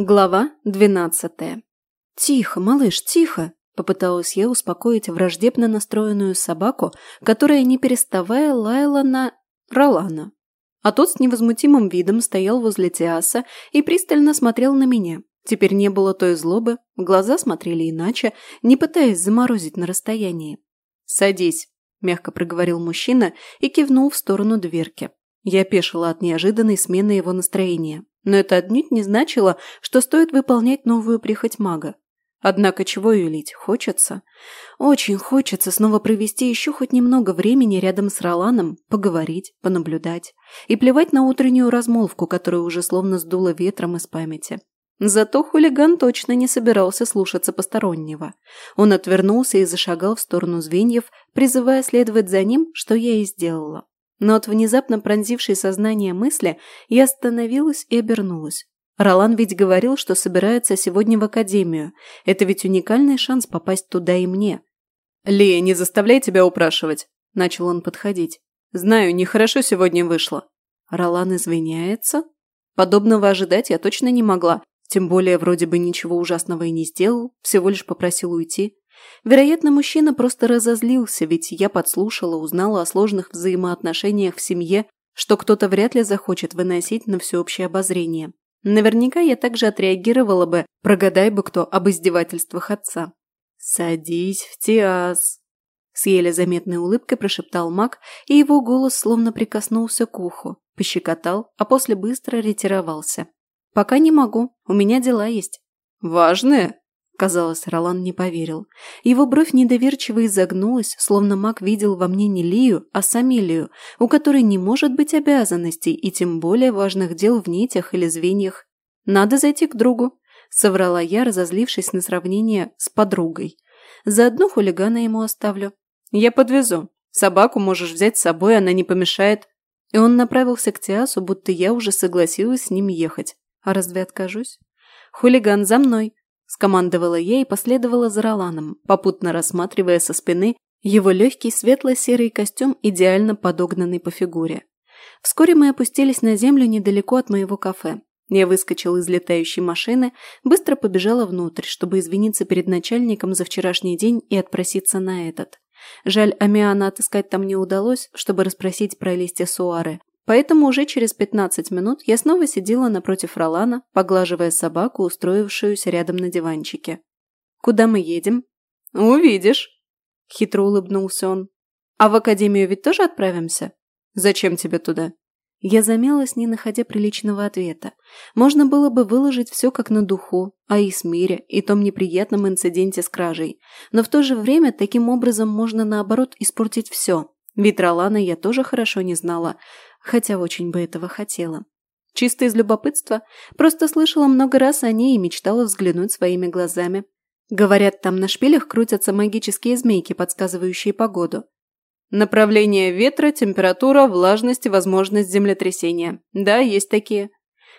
Глава 12. «Тихо, малыш, тихо!» – попыталась я успокоить враждебно настроенную собаку, которая, не переставая, лаяла на Ролана. А тот с невозмутимым видом стоял возле Тиаса и пристально смотрел на меня. Теперь не было той злобы, глаза смотрели иначе, не пытаясь заморозить на расстоянии. «Садись», – мягко проговорил мужчина и кивнул в сторону дверки. Я пешила от неожиданной смены его настроения но это отнюдь не значило, что стоит выполнять новую прихоть мага. Однако чего юлить, хочется. Очень хочется снова провести еще хоть немного времени рядом с Роланом, поговорить, понаблюдать. И плевать на утреннюю размолвку, которая уже словно сдула ветром из памяти. Зато хулиган точно не собирался слушаться постороннего. Он отвернулся и зашагал в сторону звеньев, призывая следовать за ним, что я и сделала. Но от внезапно пронзившей сознание мысли я остановилась и обернулась. Ролан ведь говорил, что собирается сегодня в академию. Это ведь уникальный шанс попасть туда и мне. Лия, не заставляй тебя упрашивать», – начал он подходить. «Знаю, нехорошо сегодня вышло». Ролан извиняется? Подобного ожидать я точно не могла. Тем более, вроде бы ничего ужасного и не сделал, всего лишь попросил уйти. Вероятно, мужчина просто разозлился, ведь я подслушала, узнала о сложных взаимоотношениях в семье, что кто-то вряд ли захочет выносить на всеобщее обозрение. Наверняка я также отреагировала бы, прогадай бы кто об издевательствах отца. «Садись в Тиас», – с еле заметной улыбкой прошептал маг, и его голос словно прикоснулся к уху, пощекотал, а после быстро ретировался. «Пока не могу, у меня дела есть». «Важные?» Казалось, Ролан не поверил. Его бровь недоверчиво изогнулась, словно маг видел во мне не Лию, а Самилию, у которой не может быть обязанностей и тем более важных дел в нитях или звеньях. «Надо зайти к другу», – соврала я, разозлившись на сравнение с подругой. «Заодно хулигана ему оставлю». «Я подвезу. Собаку можешь взять с собой, она не помешает». И он направился к Тиасу, будто я уже согласилась с ним ехать. «А разве откажусь?» «Хулиган, за мной!» скомандовала я и последовала за Роланом, попутно рассматривая со спины его легкий светло-серый костюм, идеально подогнанный по фигуре. Вскоре мы опустились на землю недалеко от моего кафе. Я выскочил из летающей машины, быстро побежала внутрь, чтобы извиниться перед начальником за вчерашний день и отпроситься на этот. Жаль, Амиана отыскать там не удалось, чтобы расспросить про листья суары, Поэтому уже через 15 минут я снова сидела напротив Ролана, поглаживая собаку, устроившуюся рядом на диванчике. «Куда мы едем?» «Увидишь!» – хитро улыбнулся он. «А в академию ведь тоже отправимся?» «Зачем тебе туда?» Я замялась, не находя приличного ответа. Можно было бы выложить все как на духу, а о Исмире и том неприятном инциденте с кражей. Но в то же время таким образом можно наоборот испортить все. Ведь Ролана я тоже хорошо не знала, хотя очень бы этого хотела. Чисто из любопытства, просто слышала много раз о ней и мечтала взглянуть своими глазами. Говорят, там на шпилях крутятся магические змейки, подсказывающие погоду. Направление ветра, температура, влажность и возможность землетрясения. Да, есть такие.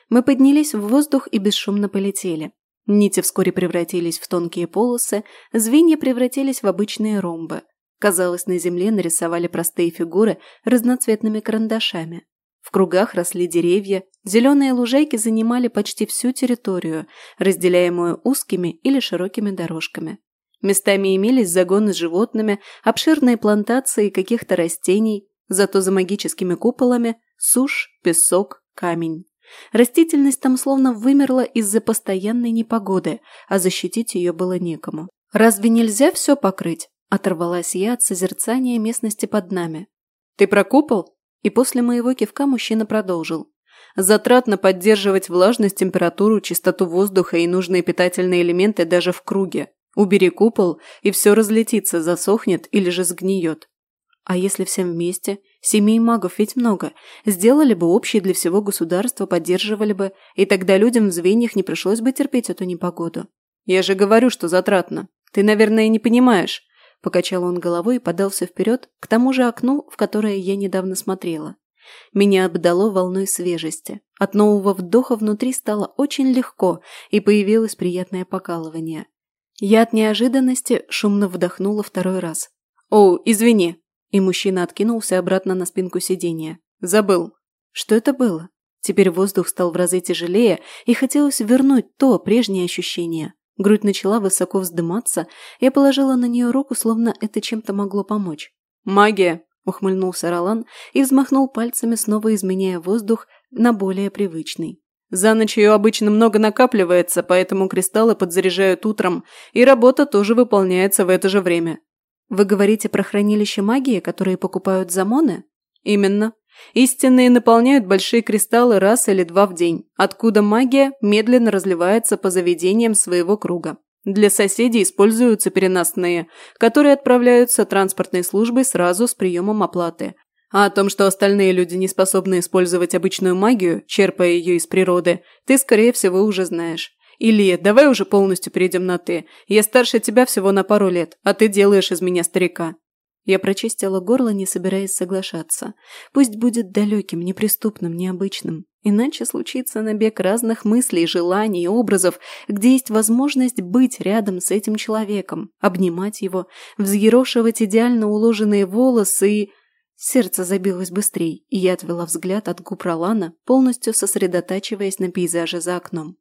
Мы поднялись в воздух и бесшумно полетели. Нити вскоре превратились в тонкие полосы, звенья превратились в обычные ромбы. Казалось, на земле нарисовали простые фигуры разноцветными карандашами. В кругах росли деревья, зеленые лужайки занимали почти всю территорию, разделяемую узкими или широкими дорожками. Местами имелись загоны с животными, обширные плантации каких-то растений, зато за магическими куполами – сушь, песок, камень. Растительность там словно вымерла из-за постоянной непогоды, а защитить ее было некому. Разве нельзя все покрыть? Оторвалась я от созерцания местности под нами. «Ты про купол?» И после моего кивка мужчина продолжил. «Затратно поддерживать влажность, температуру, чистоту воздуха и нужные питательные элементы даже в круге. Убери купол, и все разлетится, засохнет или же сгниет. А если всем вместе? Семей магов ведь много. Сделали бы общие для всего государства, поддерживали бы, и тогда людям в звеньях не пришлось бы терпеть эту непогоду. Я же говорю, что затратно. Ты, наверное, не понимаешь. Покачал он головой и подался вперед к тому же окну, в которое я недавно смотрела. Меня обдало волной свежести. От нового вдоха внутри стало очень легко, и появилось приятное покалывание. Я от неожиданности шумно вдохнула второй раз. «О, извини!» И мужчина откинулся обратно на спинку сиденья. «Забыл!» Что это было? Теперь воздух стал в разы тяжелее, и хотелось вернуть то прежнее ощущение. Грудь начала высоко вздыматься. Я положила на нее руку, словно это чем-то могло помочь. «Магия!» – ухмыльнулся Ролан и взмахнул пальцами, снова изменяя воздух на более привычный. «За ночь ее обычно много накапливается, поэтому кристаллы подзаряжают утром, и работа тоже выполняется в это же время». «Вы говорите про хранилище магии, которые покупают замоны?» «Именно», Истинные наполняют большие кристаллы раз или два в день, откуда магия медленно разливается по заведениям своего круга. Для соседей используются переносные, которые отправляются транспортной службой сразу с приемом оплаты. А о том, что остальные люди не способны использовать обычную магию, черпая ее из природы, ты, скорее всего, уже знаешь. Или давай уже полностью перейдем на «ты». Я старше тебя всего на пару лет, а ты делаешь из меня старика. Я прочистила горло, не собираясь соглашаться. Пусть будет далеким, неприступным, необычным. Иначе случится набег разных мыслей, желаний и образов, где есть возможность быть рядом с этим человеком, обнимать его, взъерошивать идеально уложенные волосы и... Сердце забилось быстрее, и я отвела взгляд от губ Ролана, полностью сосредотачиваясь на пейзаже за окном.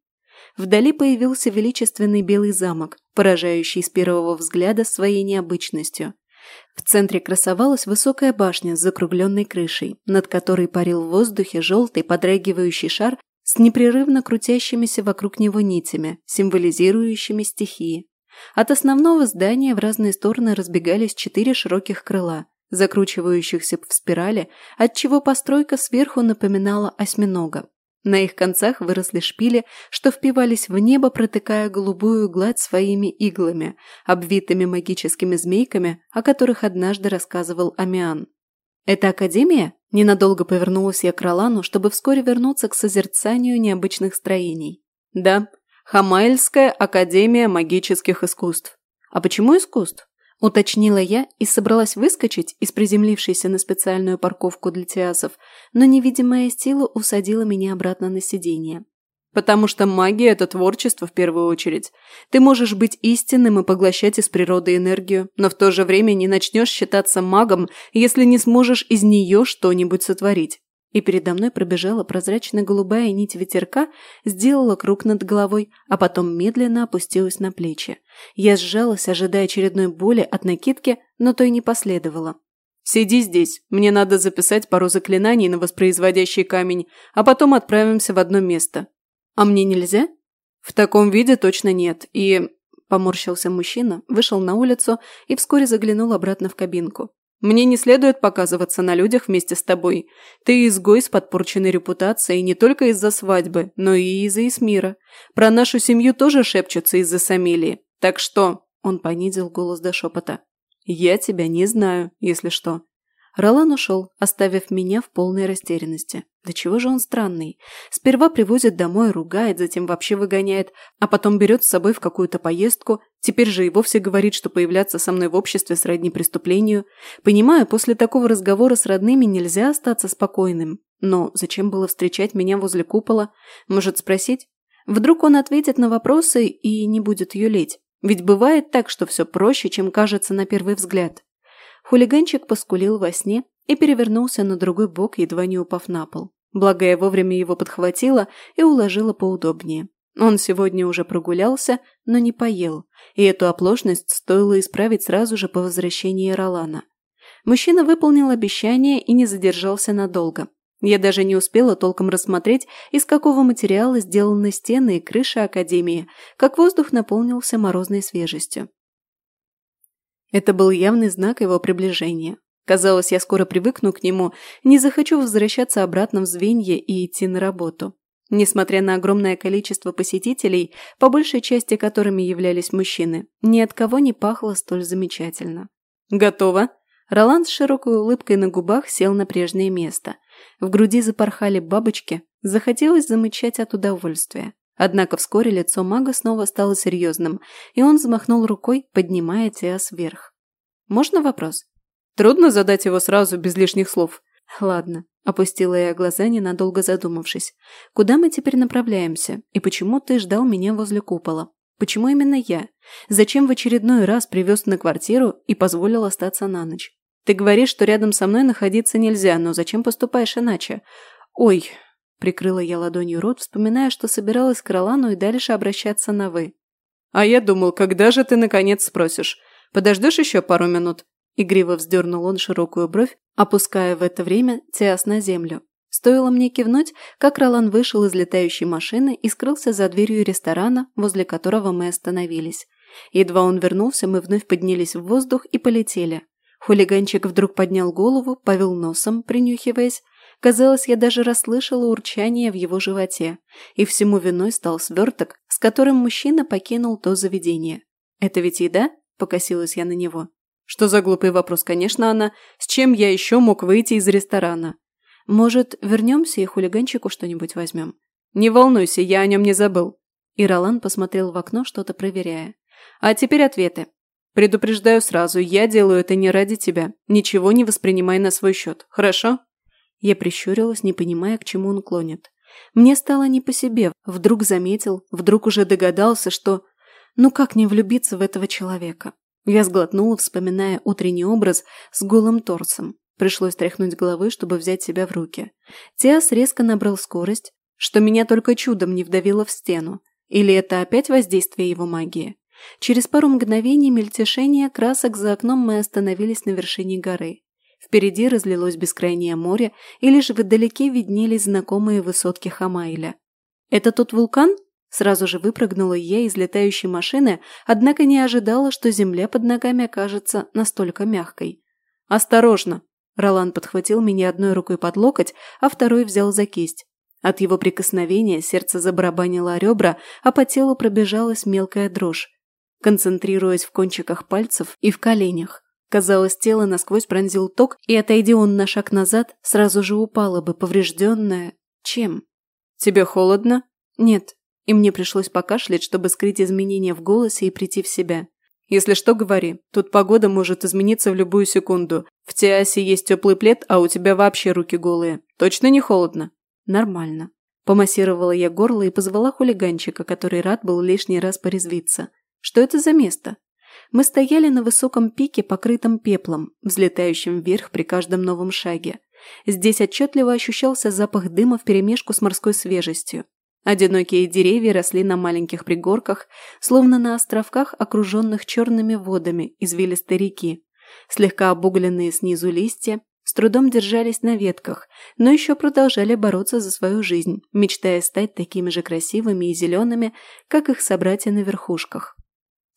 Вдали появился величественный белый замок, поражающий с первого взгляда своей необычностью – в центре красовалась высокая башня с закругленной крышей, над которой парил в воздухе желтый подрагивающий шар с непрерывно крутящимися вокруг него нитями, символизирующими стихии. От основного здания в разные стороны разбегались четыре широких крыла, закручивающихся в спирали, отчего постройка сверху напоминала осьминога. На их концах выросли шпили, что впивались в небо, протыкая голубую гладь своими иглами, обвитыми магическими змейками, о которых однажды рассказывал Амиан. «Это Академия?» Ненадолго повернулась я к Ролану, чтобы вскоре вернуться к созерцанию необычных строений. «Да, Хамаэльская Академия магических искусств». «А почему искусств?» уточнила я и собралась выскочить из приземлившейся на специальную парковку для тиасов, но невидимая сила усадила меня обратно на сиденье. Потому что магия – это творчество в первую очередь. Ты можешь быть истинным и поглощать из природы энергию, но в то же время не начнешь считаться магом, если не сможешь из нее что-нибудь сотворить и передо мной пробежала прозрачно-голубая нить ветерка, сделала круг над головой, а потом медленно опустилась на плечи. Я сжалась, ожидая очередной боли от накидки, но той не последовало. «Сиди здесь, мне надо записать пару заклинаний на воспроизводящий камень, а потом отправимся в одно место». «А мне нельзя?» «В таком виде точно нет, и...» Поморщился мужчина, вышел на улицу и вскоре заглянул обратно в кабинку. Мне не следует показываться на людях вместе с тобой. Ты изгой с подпорченной репутацией не только из-за свадьбы, но и из-за Исмира. Про нашу семью тоже шепчутся из-за Самилии. Так что...» Он понизил голос до шепота. «Я тебя не знаю, если что. Ролан ушел, оставив меня в полной растерянности. Да чего же он странный? Сперва привозит домой, ругает, затем вообще выгоняет, а потом берет с собой в какую-то поездку, теперь же и вовсе говорит, что появляться со мной в обществе сродни преступлению. Понимаю, после такого разговора с родными нельзя остаться спокойным. Но зачем было встречать меня возле купола? Может спросить? Вдруг он ответит на вопросы и не будет юлить. Ведь бывает так, что все проще, чем кажется на первый взгляд. Хулиганчик поскулил во сне и перевернулся на другой бок, едва не упав на пол. Благо я вовремя его подхватила и уложила поудобнее. Он сегодня уже прогулялся, но не поел, и эту оплошность стоило исправить сразу же по возвращении Ролана. Мужчина выполнил обещание и не задержался надолго. Я даже не успела толком рассмотреть, из какого материала сделаны стены и крыша Академии, как воздух наполнился морозной свежестью. Это был явный знак его приближения. Казалось, я скоро привыкну к нему, не захочу возвращаться обратно в звенье и идти на работу. Несмотря на огромное количество посетителей, по большей части которыми являлись мужчины, ни от кого не пахло столь замечательно. «Готово!» Роланд с широкой улыбкой на губах сел на прежнее место. В груди запорхали бабочки, захотелось замычать от удовольствия. Однако вскоре лицо мага снова стало серьезным, и он взмахнул рукой, поднимая Тиас вверх. «Можно вопрос?» «Трудно задать его сразу, без лишних слов». «Ладно», – опустила я глаза, ненадолго задумавшись. «Куда мы теперь направляемся? И почему ты ждал меня возле купола? Почему именно я? Зачем в очередной раз привез на квартиру и позволил остаться на ночь? Ты говоришь, что рядом со мной находиться нельзя, но зачем поступаешь иначе? Ой, Прикрыла я ладонью рот, вспоминая, что собиралась к Ролану и дальше обращаться на «вы». «А я думал, когда же ты, наконец, спросишь? Подождешь еще пару минут?» Игриво вздернул он широкую бровь, опуская в это время Тиас на землю. Стоило мне кивнуть, как Ролан вышел из летающей машины и скрылся за дверью ресторана, возле которого мы остановились. Едва он вернулся, мы вновь поднялись в воздух и полетели. Хулиганчик вдруг поднял голову, повел носом, принюхиваясь, Казалось, я даже расслышала урчание в его животе. И всему виной стал сверток, с которым мужчина покинул то заведение. «Это ведь еда?» – покосилась я на него. Что за глупый вопрос, конечно, она. С чем я еще мог выйти из ресторана? Может, вернемся и хулиганчику что-нибудь возьмем? Не волнуйся, я о нем не забыл. И Ролан посмотрел в окно, что-то проверяя. А теперь ответы. Предупреждаю сразу, я делаю это не ради тебя. Ничего не воспринимай на свой счет, хорошо? Я прищурилась, не понимая, к чему он клонит. Мне стало не по себе. Вдруг заметил, вдруг уже догадался, что... Ну как не влюбиться в этого человека? Я сглотнула, вспоминая утренний образ с голым торсом. Пришлось тряхнуть головы, чтобы взять себя в руки. Тиас резко набрал скорость, что меня только чудом не вдавило в стену. Или это опять воздействие его магии? Через пару мгновений мельтешения красок за окном мы остановились на вершине горы. Впереди разлилось бескрайнее море, и лишь вдалеке виднелись знакомые высотки Хамаиля. «Это тот вулкан?» Сразу же выпрыгнула я из летающей машины, однако не ожидала, что земля под ногами окажется настолько мягкой. «Осторожно!» Ролан подхватил меня одной рукой под локоть, а второй взял за кисть. От его прикосновения сердце забарабанило ребра, а по телу пробежалась мелкая дрожь, концентрируясь в кончиках пальцев и в коленях. Казалось, тело насквозь пронзил ток, и отойди он на шаг назад, сразу же упала бы, поврежденная. Чем? «Тебе холодно?» «Нет». И мне пришлось покашлять, чтобы скрыть изменения в голосе и прийти в себя. «Если что, говори. Тут погода может измениться в любую секунду. В Тиасе есть теплый плед, а у тебя вообще руки голые. Точно не холодно?» «Нормально». Помассировала я горло и позвала хулиганчика, который рад был лишний раз порезвиться. «Что это за место?» Мы стояли на высоком пике, покрытом пеплом, взлетающем вверх при каждом новом шаге. Здесь отчетливо ощущался запах дыма вперемешку с морской свежестью. Одинокие деревья росли на маленьких пригорках, словно на островках, окруженных черными водами извилистой реки. Слегка обугленные снизу листья с трудом держались на ветках, но еще продолжали бороться за свою жизнь, мечтая стать такими же красивыми и зелеными, как их собратья на верхушках.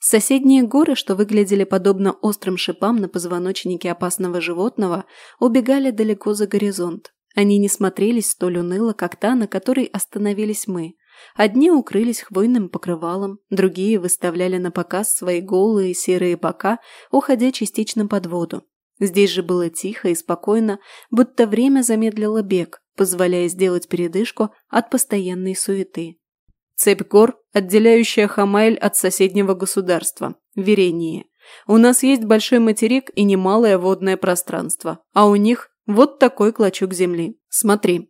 Соседние горы, что выглядели подобно острым шипам на позвоночнике опасного животного, убегали далеко за горизонт. Они не смотрелись столь уныло, как та, на которой остановились мы. Одни укрылись хвойным покрывалом, другие выставляли на показ свои голые серые бока, уходя частично под воду. Здесь же было тихо и спокойно, будто время замедлило бег, позволяя сделать передышку от постоянной суеты. Цепь гор, отделяющая Хамайль от соседнего государства – Верении. У нас есть большой материк и немалое водное пространство, а у них вот такой клочок земли. Смотри».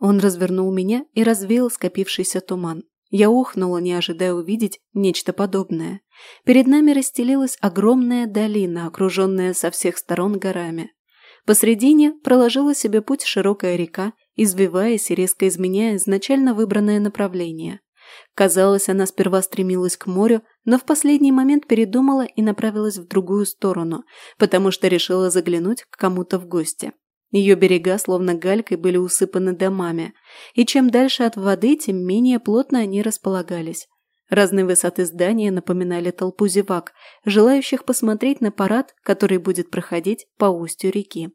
Он развернул меня и развеял скопившийся туман. Я ухнула, не ожидая увидеть нечто подобное. Перед нами расстелилась огромная долина, окруженная со всех сторон горами. Посредине проложила себе путь широкая река, извиваясь и резко изменяя изначально выбранное направление. Казалось, она сперва стремилась к морю, но в последний момент передумала и направилась в другую сторону, потому что решила заглянуть к кому-то в гости. Ее берега словно галькой были усыпаны домами, и чем дальше от воды, тем менее плотно они располагались. Разные высоты здания напоминали толпу зевак, желающих посмотреть на парад, который будет проходить по устью реки.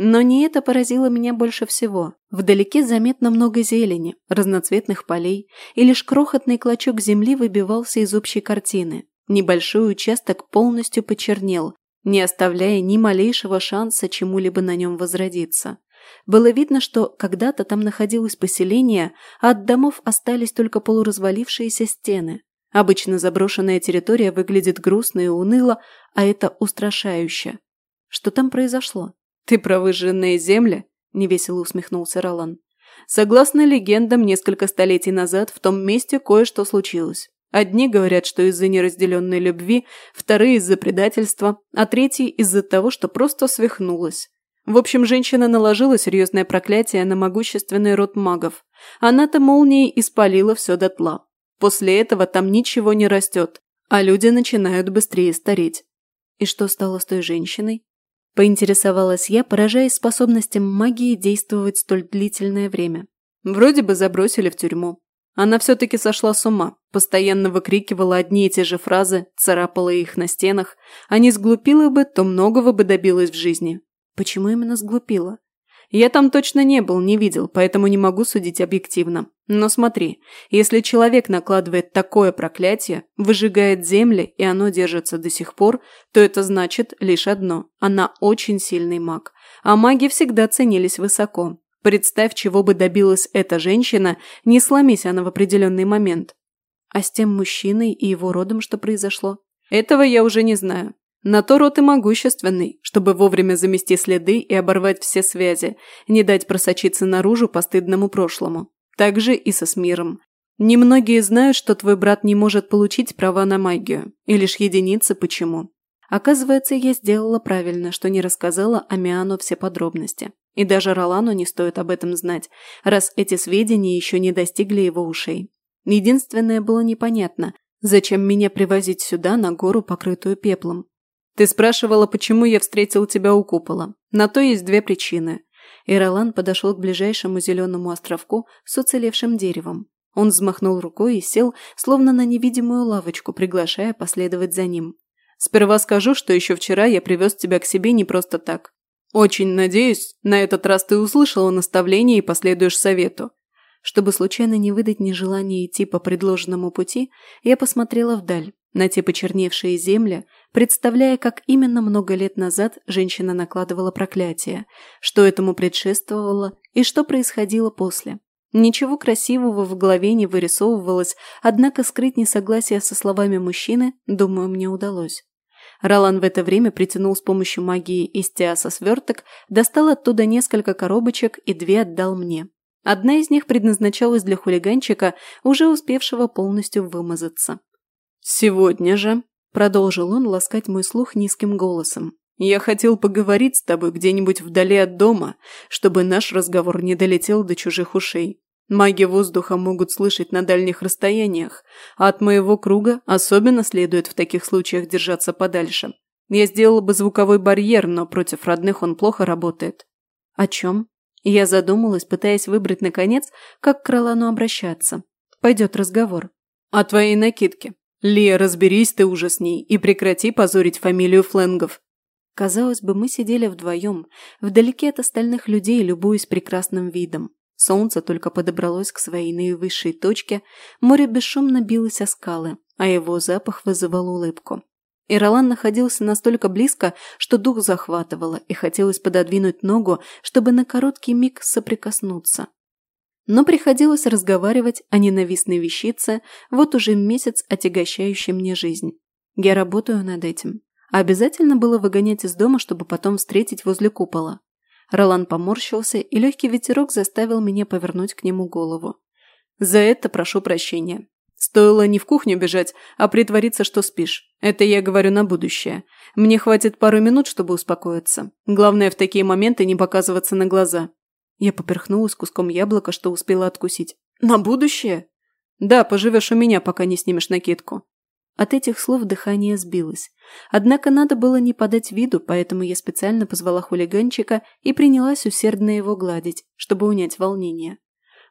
Но не это поразило меня больше всего. Вдалеке заметно много зелени, разноцветных полей, и лишь крохотный клочок земли выбивался из общей картины. Небольшой участок полностью почернел, не оставляя ни малейшего шанса чему-либо на нем возродиться. Было видно, что когда-то там находилось поселение, а от домов остались только полуразвалившиеся стены. Обычно заброшенная территория выглядит грустно и уныло, а это устрашающе. Что там произошло? ты проворженная земля невесело усмехнулся ролан согласно легендам несколько столетий назад в том месте кое что случилось Одни говорят, что из-за неразделенной любви, вторые из-за предательства, а третьи из-за того, что просто свихнулась. В общем, женщина наложила серьезное проклятие на могущественный род магов. Она-то молнией испалила все дотла. После этого там ничего не растет, а люди начинают быстрее стареть. И что стало с той женщиной? поинтересовалась я, поражаясь способностям магии действовать столь длительное время. Вроде бы забросили в тюрьму. Она все-таки сошла с ума, постоянно выкрикивала одни и те же фразы, царапала их на стенах. А не сглупила бы, то многого бы добилась в жизни. Почему именно сглупила? Я там точно не был, не видел, поэтому не могу судить объективно. Но смотри, если человек накладывает такое проклятие, выжигает земли, и оно держится до сих пор, то это значит лишь одно – она очень сильный маг. А маги всегда ценились высоко. Представь, чего бы добилась эта женщина, не сломись она в определенный момент. А с тем мужчиной и его родом что произошло? Этого я уже не знаю. На то род и могущественный, чтобы вовремя замести следы и оборвать все связи, не дать просочиться наружу постыдному прошлому. Также и со Смиром. Немногие знают, что твой брат не может получить права на магию, и лишь единицы почему. Оказывается, я сделала правильно, что не рассказала Амиану все подробности. И даже Ролану не стоит об этом знать, раз эти сведения еще не достигли его ушей. Единственное было непонятно, зачем меня привозить сюда, на гору, покрытую пеплом. Ты спрашивала, почему я встретил тебя у купола. На то есть две причины. И подошел к ближайшему зеленому островку с уцелевшим деревом. Он взмахнул рукой и сел, словно на невидимую лавочку, приглашая последовать за ним. «Сперва скажу, что еще вчера я привез тебя к себе не просто так. Очень надеюсь, на этот раз ты услышала наставление и последуешь совету. Чтобы случайно не выдать нежелание идти по предложенному пути, я посмотрела вдаль, на те почерневшие земли, представляя, как именно много лет назад женщина накладывала проклятие, что этому предшествовало и что происходило после. Ничего красивого в голове не вырисовывалось, однако скрыть несогласие со словами мужчины, думаю, мне удалось. Ролан в это время притянул с помощью магии из Тиаса сверток, достал оттуда несколько коробочек и две отдал мне. Одна из них предназначалась для хулиганчика, уже успевшего полностью вымазаться. «Сегодня же», – продолжил он ласкать мой слух низким голосом, – «я хотел поговорить с тобой где-нибудь вдали от дома, чтобы наш разговор не долетел до чужих ушей. Маги воздуха могут слышать на дальних расстояниях, а от моего круга особенно следует в таких случаях держаться подальше. Я сделала бы звуковой барьер, но против родных он плохо работает». «О чем?» Я задумалась, пытаясь выбрать, наконец, как к Ролану обращаться. Пойдет разговор. А «О твоей накидке. Лия, разберись ты уже с ней и прекрати позорить фамилию Фленгов». Казалось бы, мы сидели вдвоем, вдалеке от остальных людей, любуясь прекрасным видом. Солнце только подобралось к своей наивысшей точке, море бесшумно билось о скалы, а его запах вызывал улыбку. И Ролан находился настолько близко, что дух захватывало, и хотелось пододвинуть ногу, чтобы на короткий миг соприкоснуться. Но приходилось разговаривать о ненавистной вещице, вот уже месяц отягощающей мне жизнь. Я работаю над этим. А обязательно было выгонять из дома, чтобы потом встретить возле купола. Ролан поморщился, и легкий ветерок заставил меня повернуть к нему голову. «За это прошу прощения», Стоило не в кухню бежать, а притвориться, что спишь. Это я говорю на будущее. Мне хватит пару минут, чтобы успокоиться. Главное в такие моменты не показываться на глаза. Я поперхнулась куском яблока, что успела откусить. «На будущее?» «Да, поживешь у меня, пока не снимешь накидку». От этих слов дыхание сбилось. Однако надо было не подать виду, поэтому я специально позвала хулиганчика и принялась усердно его гладить, чтобы унять волнение.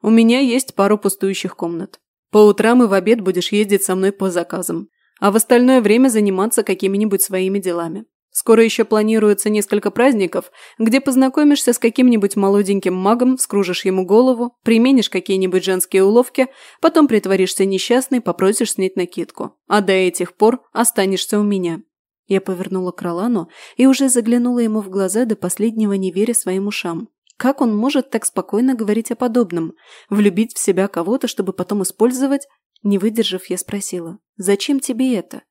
«У меня есть пару пустующих комнат. По утрам и в обед будешь ездить со мной по заказам, а в остальное время заниматься какими-нибудь своими делами. Скоро еще планируется несколько праздников, где познакомишься с каким-нибудь молоденьким магом, вскружишь ему голову, применишь какие-нибудь женские уловки, потом притворишься несчастной, попросишь снять накидку. А до этих пор останешься у меня». Я повернула к Ролану и уже заглянула ему в глаза до последнего, не веря своим ушам. Как он может так спокойно говорить о подобном? Влюбить в себя кого-то, чтобы потом использовать? Не выдержав, я спросила. «Зачем тебе это?»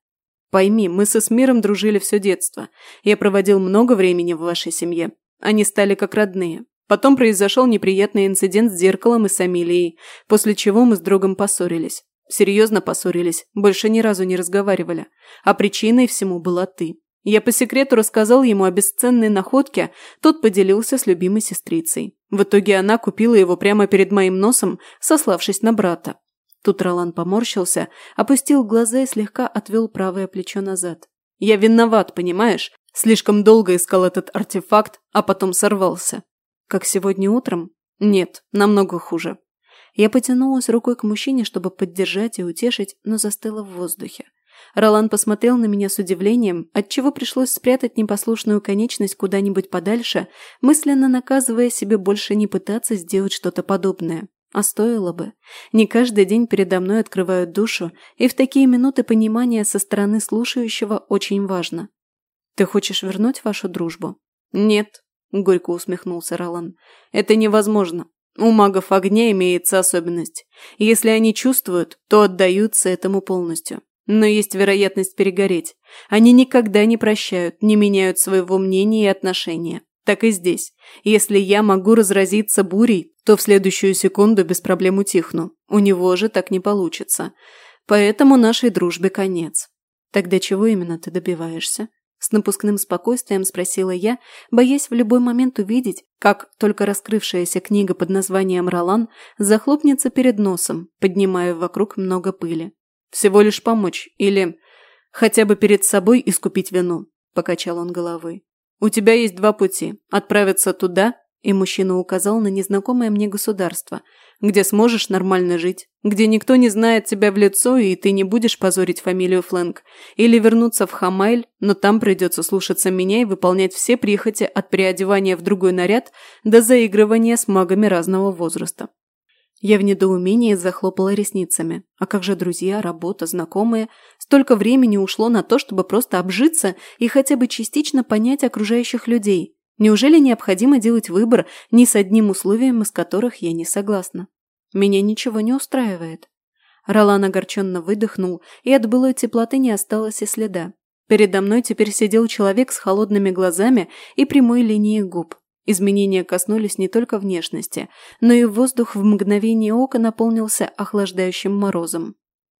«Пойми, мы со Смиром дружили все детство. Я проводил много времени в вашей семье. Они стали как родные. Потом произошел неприятный инцидент с зеркалом и с Амилией, после чего мы с другом поссорились. Серьезно поссорились, больше ни разу не разговаривали. А причиной всему была ты. Я по секрету рассказал ему о бесценной находке, тот поделился с любимой сестрицей. В итоге она купила его прямо перед моим носом, сославшись на брата. Тут Ролан поморщился, опустил глаза и слегка отвел правое плечо назад. «Я виноват, понимаешь? Слишком долго искал этот артефакт, а потом сорвался. Как сегодня утром? Нет, намного хуже». Я потянулась рукой к мужчине, чтобы поддержать и утешить, но застыла в воздухе. Ролан посмотрел на меня с удивлением, отчего пришлось спрятать непослушную конечность куда-нибудь подальше, мысленно наказывая себе больше не пытаться сделать что-то подобное. А стоило бы. Не каждый день передо мной открывают душу, и в такие минуты понимание со стороны слушающего очень важно. «Ты хочешь вернуть вашу дружбу?» «Нет», – горько усмехнулся Ролан. «Это невозможно. У магов огня имеется особенность. Если они чувствуют, то отдаются этому полностью. Но есть вероятность перегореть. Они никогда не прощают, не меняют своего мнения и отношения. Так и здесь. Если я могу разразиться бурей, то в следующую секунду без проблем утихну. У него же так не получится. Поэтому нашей дружбе конец. Тогда чего именно ты добиваешься? С напускным спокойствием спросила я, боясь в любой момент увидеть, как только раскрывшаяся книга под названием «Ролан» захлопнется перед носом, поднимая вокруг много пыли. Всего лишь помочь или хотя бы перед собой искупить вину», – покачал он головой. «У тебя есть два пути – отправиться туда и мужчина указал на незнакомое мне государство, где сможешь нормально жить, где никто не знает тебя в лицо и ты не будешь позорить фамилию Флэнк, или вернуться в Хамайль, но там придется слушаться меня и выполнять все прихоти от переодевания в другой наряд до заигрывания с магами разного возраста. Я в недоумении захлопала ресницами. А как же друзья, работа, знакомые? Столько времени ушло на то, чтобы просто обжиться и хотя бы частично понять окружающих людей. Неужели необходимо делать выбор ни с одним условием, из которых я не согласна? Меня ничего не устраивает. Ролан огорченно выдохнул, и от былой теплоты не осталось и следа. Передо мной теперь сидел человек с холодными глазами и прямой линией губ. Изменения коснулись не только внешности, но и воздух в мгновение ока наполнился охлаждающим морозом.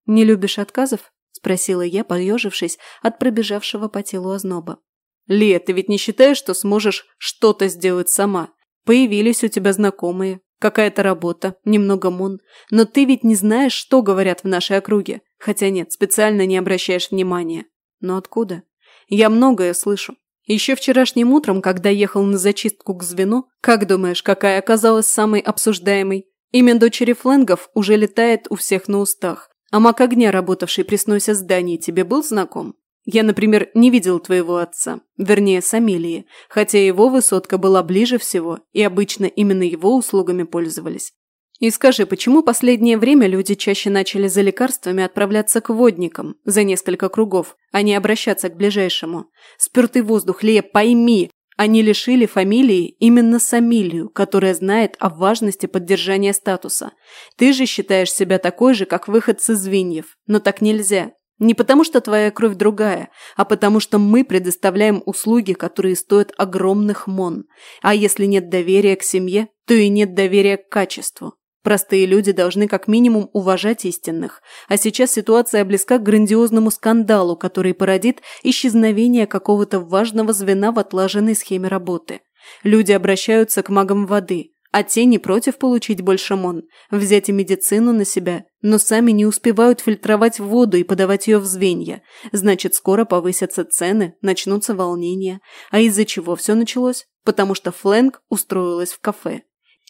«Не любишь отказов?» – спросила я, поежившись от пробежавшего по телу озноба. «Ли, ты ведь не считаешь, что сможешь что-то сделать сама? Появились у тебя знакомые, какая-то работа, немного мон, но ты ведь не знаешь, что говорят в нашей округе. Хотя нет, специально не обращаешь внимания. Но откуда? Я многое слышу, еще вчерашним утром, когда ехал на зачистку к звену, как думаешь, какая оказалась самой обсуждаемой? Имя дочери Фленгов уже летает у всех на устах. А маг огня, работавший при сносе зданий, тебе был знаком? Я, например, не видел твоего отца, вернее, Самилии, хотя его высотка была ближе всего, и обычно именно его услугами пользовались. И скажи, почему последнее время люди чаще начали за лекарствами отправляться к водникам за несколько кругов, а не обращаться к ближайшему? Спиртый воздух, Лея, пойми, они лишили фамилии именно Самилию, которая знает о важности поддержания статуса. Ты же считаешь себя такой же, как выходцы из Звеньев, но так нельзя. Не потому, что твоя кровь другая, а потому, что мы предоставляем услуги, которые стоят огромных мон. А если нет доверия к семье, то и нет доверия к качеству. Простые люди должны как минимум уважать истинных. А сейчас ситуация близка к грандиозному скандалу, который породит исчезновение какого-то важного звена в отлаженной схеме работы. Люди обращаются к магам воды, а те не против получить больше мон, взять и медицину на себя, но сами не успевают фильтровать воду и подавать ее в звенья. Значит, скоро повысятся цены, начнутся волнения. А из-за чего все началось? Потому что Флэнк устроилась в кафе.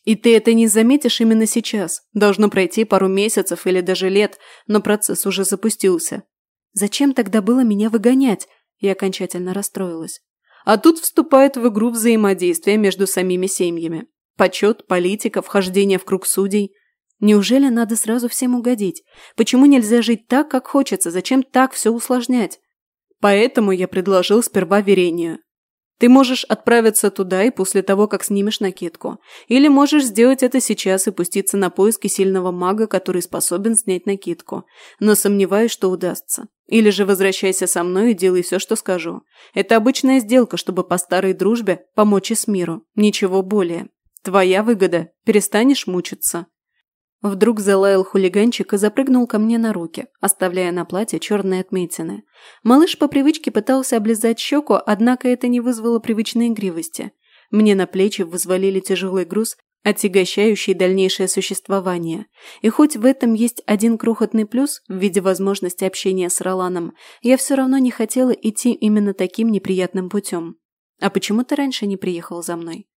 И ты это не заметишь именно сейчас. Должно пройти пару месяцев или даже лет, но процесс уже запустился. Зачем тогда было меня выгонять? Я окончательно расстроилась. А тут вступает в игру взаимодействие между самими семьями. Почет, политика, вхождение в круг судей. Неужели надо сразу всем угодить? Почему нельзя жить так, как хочется? Зачем так все усложнять? Поэтому я предложил сперва Верению. Ты можешь отправиться туда и после того, как снимешь накидку. Или можешь сделать это сейчас и пуститься на поиски сильного мага, который способен снять накидку. Но сомневаюсь, что удастся. Или же возвращайся со мной и делай все, что скажу. Это обычная сделка, чтобы по старой дружбе помочь и с миру. Ничего более. Твоя выгода. Перестанешь мучиться. Вдруг залаял хулиганчик и запрыгнул ко мне на руки, оставляя на платье черные отметины. Малыш по привычке пытался облизать щеку, однако это не вызвало привычной игривости. Мне на плечи взвалили тяжелый груз, отягощающий дальнейшее существование. И хоть в этом есть один крохотный плюс в виде возможности общения с Роланом, я все равно не хотела идти именно таким неприятным путем. А почему ты раньше не приехал за мной?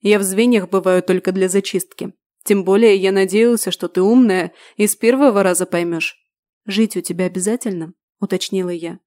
Я в звеньях бываю только для зачистки. Тем более я надеялся, что ты умная и с первого раза поймешь. Жить у тебя обязательно, уточнила я.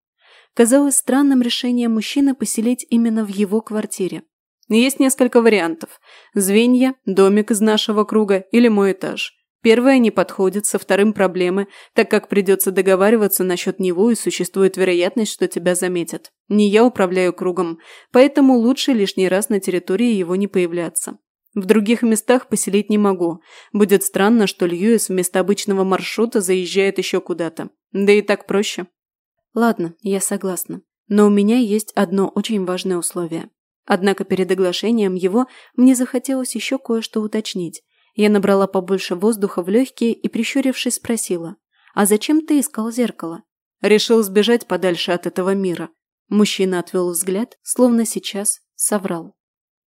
Казалось странным решением мужчины поселить именно в его квартире. Есть несколько вариантов. Звенья, домик из нашего круга или мой этаж. Первое не подходит, со вторым проблемы, так как придется договариваться насчет него и существует вероятность, что тебя заметят. Не я управляю кругом, поэтому лучше лишний раз на территории его не появляться. В других местах поселить не могу. Будет странно, что Льюис вместо обычного маршрута заезжает еще куда-то. Да и так проще. Ладно, я согласна. Но у меня есть одно очень важное условие. Однако перед оглашением его мне захотелось еще кое-что уточнить. Я набрала побольше воздуха в легкие и, прищурившись, спросила. «А зачем ты искал зеркало?» «Решил сбежать подальше от этого мира». Мужчина отвел взгляд, словно сейчас соврал.